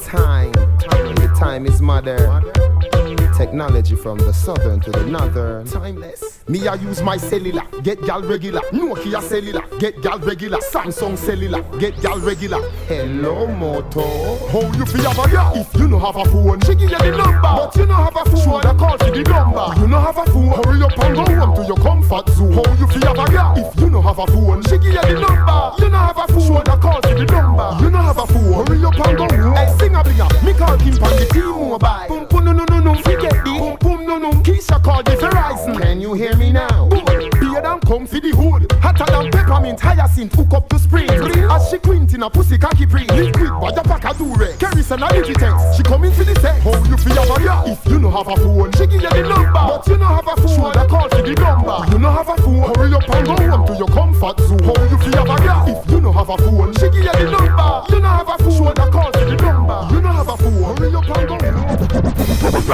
time. The time is modern. Technology from the southern to the northern. Timeless. Me, I use my cellular, get gal regular. Nokia cellular, get gal regular. Samsung cellular, get gal regular. Hello, Moto. How you feel about ya? If you no have a phone, she give you the number. But you no have a phone, shoulda call for the number. You no have a phone, hurry up and go home to your comfort zone. How you feel about ya? If you no have a phone, she give you the number. You no have a phone, shoulda call for the number. You no have a phone, hurry up and go T-Mobile. Boom, boom, no, no, no, no, forget the boom, boom, no, no. Keisha call the Verizon. Can you hear me now? Boom, beer than come for the hood. Hotter than peppermint, hyacinth, hook up to spring. As she quint in a pussy cocky pre. Liquid, by the pack a dure. Kerosene and Digitex. She coming for the sex. How you feel about ya? If you no have a phone, she give you the number. But you no have a phone, shoulda call for the number. You no have a phone, hurry up and go home to your comfort zone. How you feel about ya? If you no have a phone, she